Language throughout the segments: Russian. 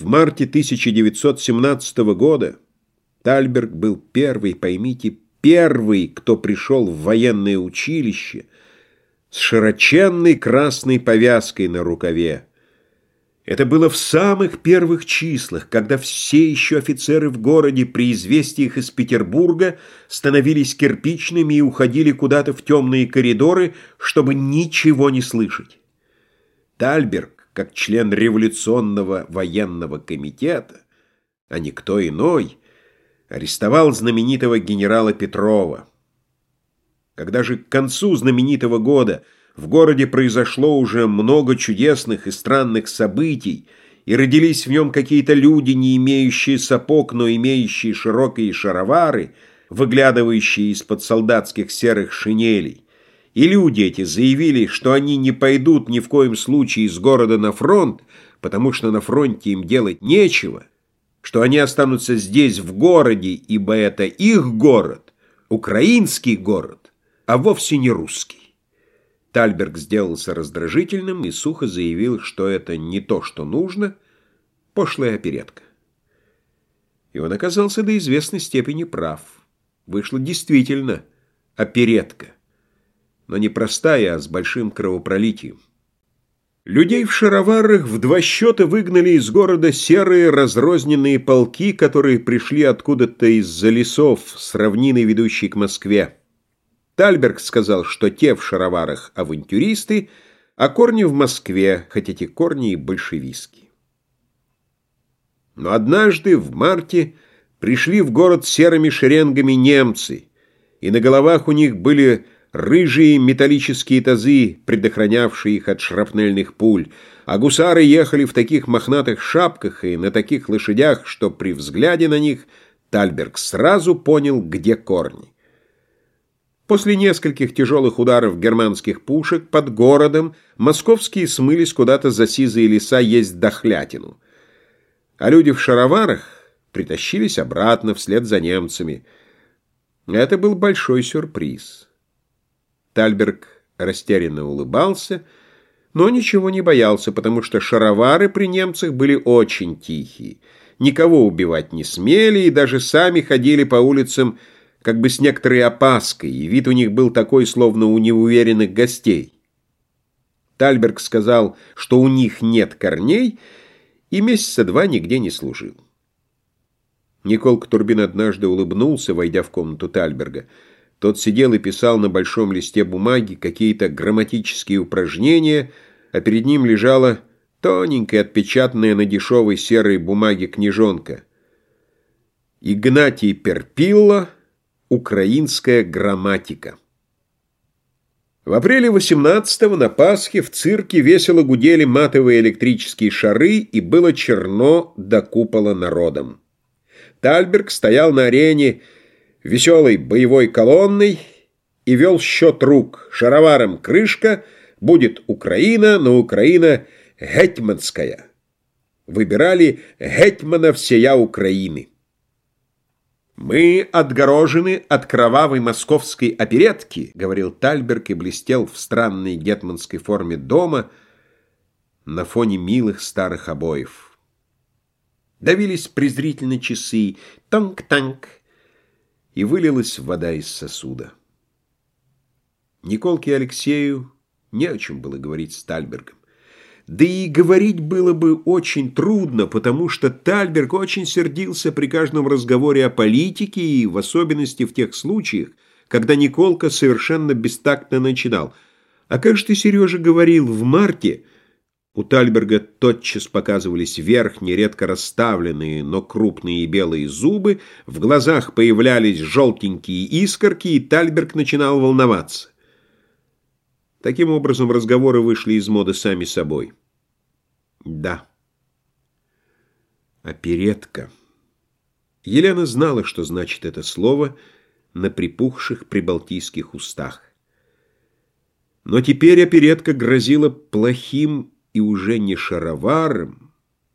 В марте 1917 года Тальберг был первый, поймите, первый, кто пришел в военное училище с широченной красной повязкой на рукаве. Это было в самых первых числах, когда все еще офицеры в городе при известиях из Петербурга становились кирпичными и уходили куда-то в темные коридоры, чтобы ничего не слышать. Тальберг как член революционного военного комитета, а никто иной, арестовал знаменитого генерала Петрова. Когда же к концу знаменитого года в городе произошло уже много чудесных и странных событий, и родились в нем какие-то люди, не имеющие сапог, но имеющие широкие шаровары, выглядывающие из-под солдатских серых шинелей, и люди эти заявили, что они не пойдут ни в коем случае из города на фронт, потому что на фронте им делать нечего, что они останутся здесь, в городе, ибо это их город, украинский город, а вовсе не русский. Тальберг сделался раздражительным и сухо заявил, что это не то, что нужно, пошлая оперетка. И он оказался до известной степени прав. Вышла действительно оперетка но не простая, а с большим кровопролитием. Людей в шароварах в два счета выгнали из города серые разрозненные полки, которые пришли откуда-то из-за лесов с равнины, ведущей к Москве. Тальберг сказал, что те в шароварах авантюристы, а корни в Москве, хоть эти корни и большевистские. Но однажды, в марте, пришли в город серыми шеренгами немцы, и на головах у них были рыжие металлические тазы, предохранявшие их от шрапнельных пуль, а гусары ехали в таких мохнатых шапках и на таких лошадях, что при взгляде на них Тальберг сразу понял, где корни. После нескольких тяжелых ударов германских пушек под городом московские смылись куда-то за сизые леса есть дохлятину. А люди в шароварах притащились обратно вслед за немцами. Это был большой сюрприз. Тальберг растерянно улыбался, но ничего не боялся, потому что шаровары при немцах были очень тихие. Никого убивать не смели и даже сами ходили по улицам как бы с некоторой опаской, и вид у них был такой, словно у неуверенных гостей. Тальберг сказал, что у них нет корней, и месяца два нигде не служил. Николка Турбин однажды улыбнулся, войдя в комнату Тальберга. Тот сидел и писал на большом листе бумаги какие-то грамматические упражнения, а перед ним лежала тоненькая, отпечатанная на дешевой серой бумаге книжонка. Игнатий Перпилла «Украинская грамматика». В апреле 18-го на Пасхе в цирке весело гудели матовые электрические шары и было черно до купола народом. Тальберг стоял на арене, веселой боевой колонной и вел счет рук. Шароваром крышка будет Украина, но Украина гетьманская. Выбирали гетьмана всея Украины. «Мы отгорожены от кровавой московской оперетки», — говорил Тальберг и блестел в странной гетманской форме дома на фоне милых старых обоев. Давились презрительно часы, танк-танк, и вылилась вода из сосуда. Николке Алексею не о чем было говорить с Тальбергом. Да и говорить было бы очень трудно, потому что Тальберг очень сердился при каждом разговоре о политике и в особенности в тех случаях, когда Николка совершенно бестактно начинал. «А как же ты, Сережа, говорил в марте?» У Тальберга тотчас показывались верхние, редко расставленные, но крупные белые зубы, в глазах появлялись желтенькие искорки, и Тальберг начинал волноваться. Таким образом, разговоры вышли из моды сами собой. Да. Оперетка. Елена знала, что значит это слово на припухших прибалтийских устах. Но теперь оперетка грозила плохим и уже не шароваром,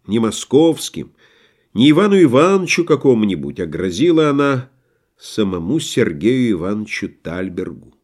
не московским, не Ивану Ивановичу какому-нибудь, а грозила она самому Сергею Ивановичу Тальбергу.